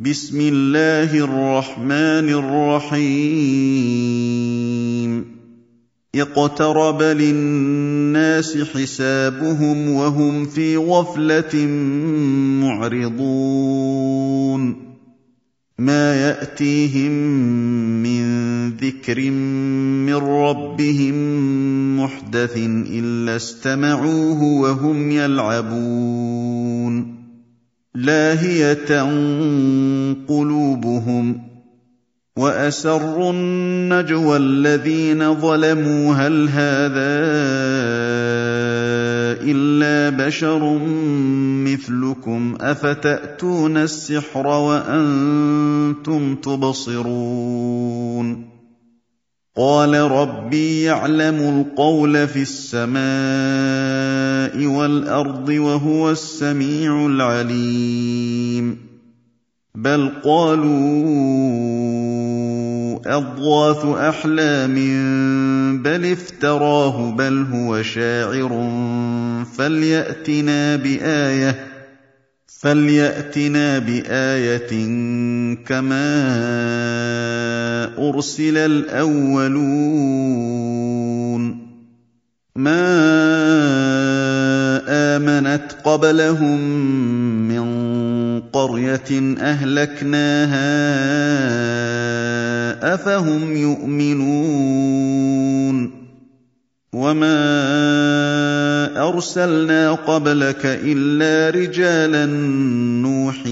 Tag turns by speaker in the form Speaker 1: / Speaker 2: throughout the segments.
Speaker 1: بسم الله الرحمن الرحيم. اقترب للناس حسابهم وهم في غفلة معرضون. ما يأتيهم من ذكر من ربهم محدث إلا استمعوه وهم يلعبون. لاهية قلوبهم وأسروا النجوى الذين ظلموا هل هذا إلا بشر مثلكم أفتأتون السحر وأنتم تبصرون قال ربي يعلم القول في السماء والأرض وهو السميع العليم. بل قالوا أضغاث أحلام بل افتراه بل هو شاعر فليأتنا بآية فلياتنا بايه كما ارسل الاولون ما امنت قبلهم من قريه اهلكناها افهم يؤمنون وما أرسلنا قبلك إلا رجالا نوحي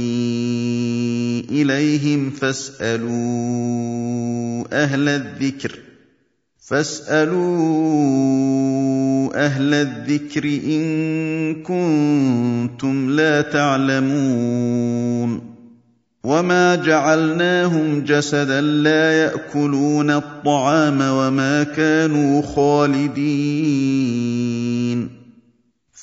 Speaker 1: إليهم فاسألوا أهل الذكر فاسألوا أهل الذكر إن كنتم لا تعلمون. وما جعلناهم جسدا لا يأكلون الطعام وما كانوا خالدين.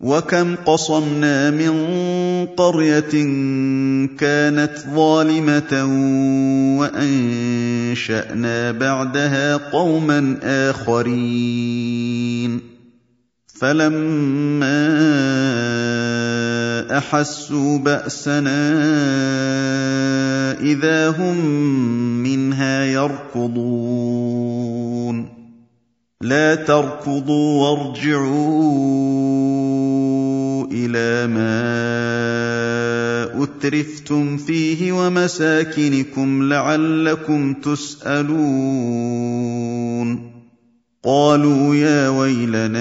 Speaker 1: وكم قصمنا من قريه كانت ظالمه وانشانا بعدها قوما اخرين فلما احسوا باسنا اذا هم منها يركضون لا تركضوا وارجعوا إلى ما أترفتم فيه ومساكنكم لعلكم تسألون. قالوا يا ويلنا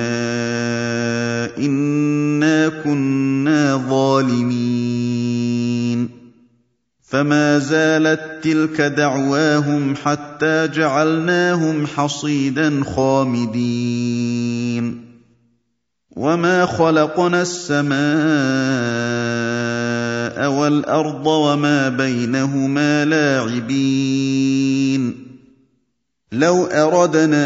Speaker 1: إنا كنا ظالمين. فما زالت تلك دعواهم حتى جعلناهم حصيدا خامدين وما خلقنا السماء والارض وما بينهما لاعبين لو اردنا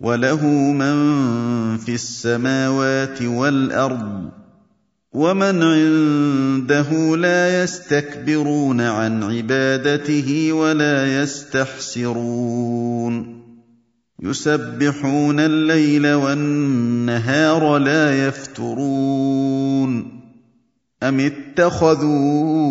Speaker 1: وله من في السماوات والأرض ومن عنده لا يستكبرون عن عبادته ولا يستحسرون. يسبحون الليل والنهار لا يفترون. أم اتخذوا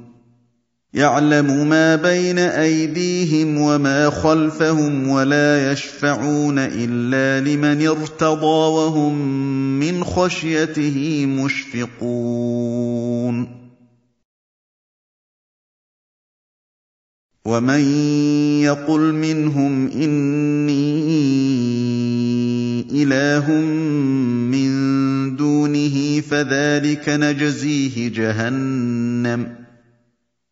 Speaker 1: يعلم ما بين أيديهم وما خلفهم ولا يشفعون إلا لمن ارتضى وهم من خشيته مشفقون. ومن يقل منهم إني إله من دونه فذلك نجزيه جهنم.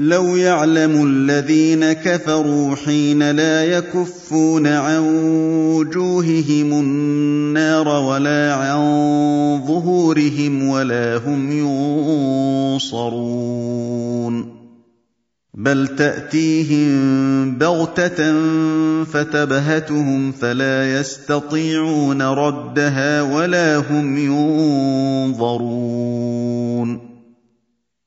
Speaker 1: لو يعلم الذين كفروا حين لا يكفون عن وجوههم النار ولا عن ظهورهم ولا هم ينصرون بل تأتيهم بغتة فتبهتهم فلا يستطيعون ردها ولا هم ينظرون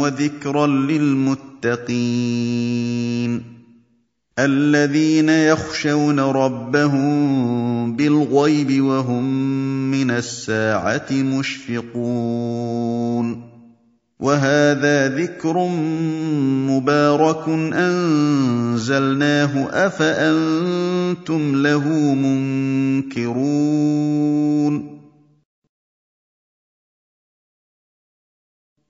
Speaker 1: وذكرا للمتقين الذين يخشون ربهم بالغيب وهم من الساعة مشفقون وهذا ذكر مبارك أنزلناه أفأنتم له منكرون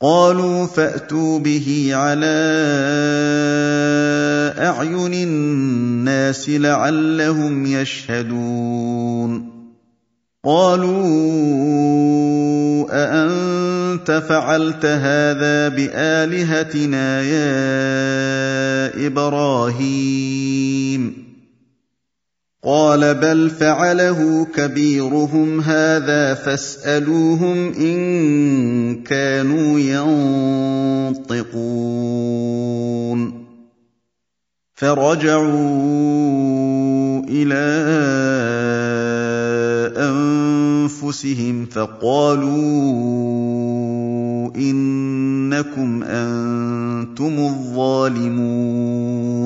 Speaker 1: قالوا فأتوا به على أعين الناس لعلهم يشهدون. قالوا أأنت فعلت هذا بآلهتنا يا إبراهيم؟ قال بل فعله كبيرهم هذا فاسألوهم إن كانوا ينطقون. فرجعوا إلى أنفسهم فقالوا إنكم أنتم الظالمون.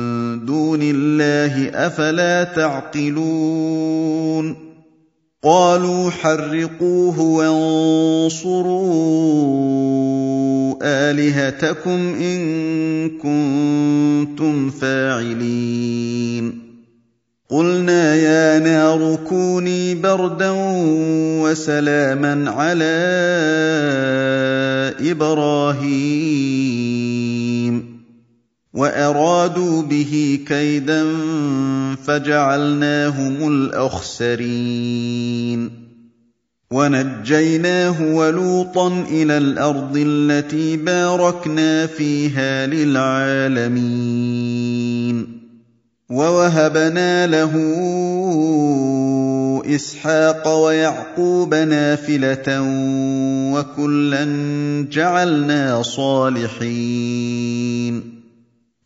Speaker 1: دون الله أفلا تعقلون قالوا حرقوه وانصروا آلهتكم إن كنتم فاعلين قلنا يا نار كوني بردا وسلاما على إبراهيم وارادوا به كيدا فجعلناهم الاخسرين ونجيناه ولوطا إلى الأرض التي باركنا فيها للعالمين ووهبنا له اسحاق ويعقوب نافله وكلا جعلنا صالحين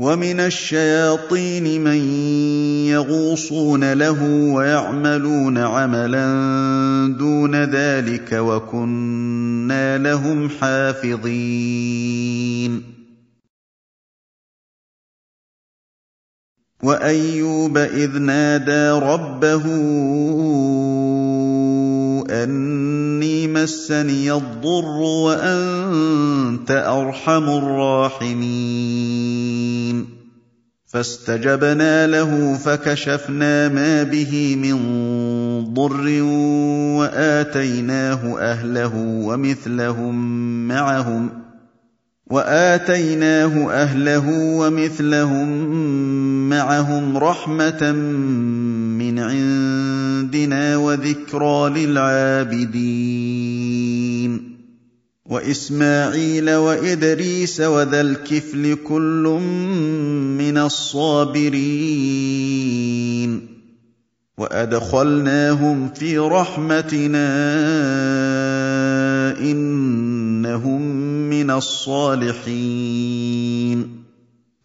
Speaker 1: وَمِنَ الشَّيَاطِينِ مَن يَغُوصُونَ لَهُ وَيَعْمَلُونَ عَمَلًا دُونَ ذَٰلِكَ ۖ وَكُنَّا لَهُمْ حَافِظِينَ وَأَيُّوبَ إِذْ نَادَىٰ رَبَّهُ أَنِّي مَسَّنِيَ الضُّرُّ وَأَنتَ أَرْحَمُ الرَّاحِمِينَ. فَاسْتَجَبْنَا لَهُ فَكَشَفْنَا مَا بِهِ مِن ضُرٍّ وَآتَيْنَاهُ أَهْلَهُ وَمِثْلَهُم مَّعَهُمْ وَآتَيْنَاهُ أَهْلَهُ وَمِثْلَهُم مَّعَهُمْ رَحْمَةً مِّنْ عِندِنَا وَذِكْرَىٰ لِلْعَابِدِينَ. وإسماعيل وإدريس وذا الكفل كل من الصابرين. وأدخلناهم في رحمتنا إنهم من الصالحين.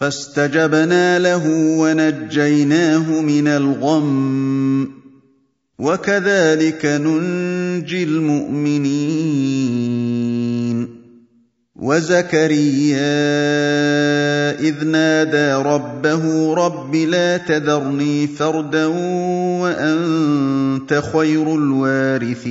Speaker 1: فاستجبنا له ونجيناه من الغم. وكذلك ننجي المؤمنين. وزكريا إذ نادى ربه رب لا تذرني فردا وأنت خير الوارثين.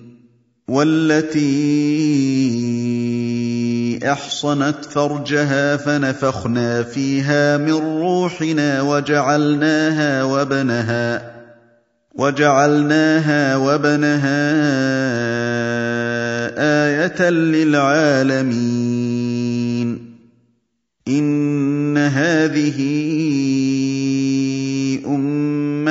Speaker 1: وَالَّتِي أَحْصَنَتْ فَرْجَهَا فَنَفَخْنَا فِيهَا مِن رُّوحِنَا وَجَعَلْنَاهَا وَابْنَهَا وَجَعَلْنَاهَا وَابْنَهَا آية للعالمين. إن هذه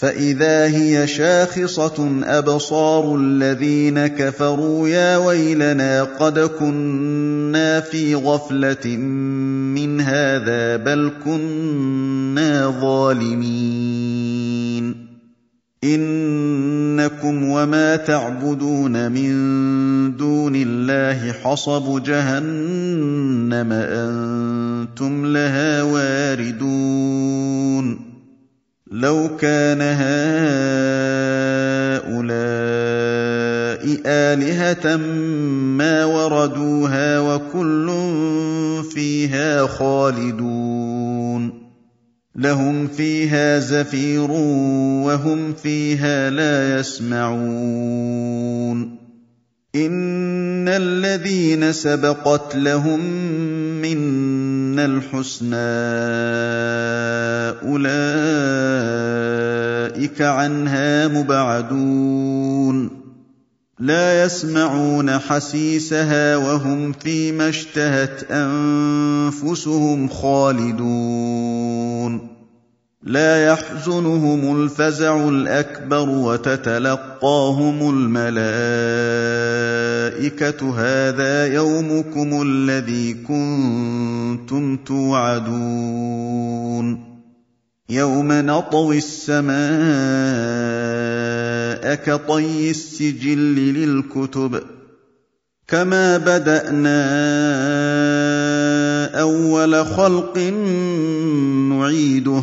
Speaker 1: فَإِذَا هِيَ شَاخِصَةٌ أَبْصَارُ الَّذِينَ كَفَرُوا يَا وَيْلَنَا قَدْ كُنَّا فِي غَفْلَةٍ مِّنْ هَٰذَا بَلْ كُنَّا ظَالِمِينَ إِنَّكُمْ وَمَا تَعْبُدُونَ مِن دُونِ اللَّهِ حَصَبُ جَهَنَّمَ أَنتُمْ لَهَا وَارِدُونَ لَوْ كَانَ هَٰؤُلَاءِ آلِهَةً مَّا وَرَدُوهَا ۖ وَكُلٌّ فِيهَا خَالِدُونَ. لَهُمْ فِيهَا زَفِيرٌ وَهُمْ فِيهَا لَا يَسْمَعُونَ. إِنَّ الَّذِينَ سَبَقَتْ لَهُم مِّنَّا الْحُسْنَىٰ أُولَٰئِكَ عَنْهَا مُبْعَدُونَ لَا يَسْمَعُونَ حَسِيسَهَا وَهُمْ فِي مَا اشْتَهَتْ أَنفُسُهُمْ خَالِدُونَ لَا يَحْزُنُهُمُ الْفَزَعُ الْأَكْبَرُ وَتَتَلَقَّاهُمُ الْمَلَائِكَةُ هَٰذَا يَوْمُكُمُ الَّذِي كُنتُمْ تُوعَدُونَ. يَوْمَ نَطْوِي السَّمَاءَ كَطَيِّ السِّجِلِّ لِلْكُتُبِ كَمَا بَدَأْنَا أَوَّلَ خَلْقٍ نُّعِيدُهُ.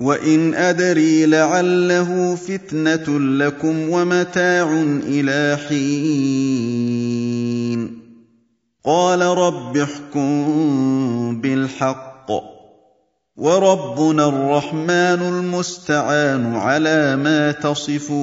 Speaker 1: وَإِنْ أَدْرِي لَعَلَّهُ فِتْنَةٌ لَّكُمْ وَمَتَاعٌ إِلَىٰ حِينٍ قَالَ رَبِّ احْكُم بِالْحَقِّ ۗ وَرَبُّنَا الرَّحْمَٰنُ الْمُسْتَعَانُ عَلَىٰ مَا تَصِفُونَ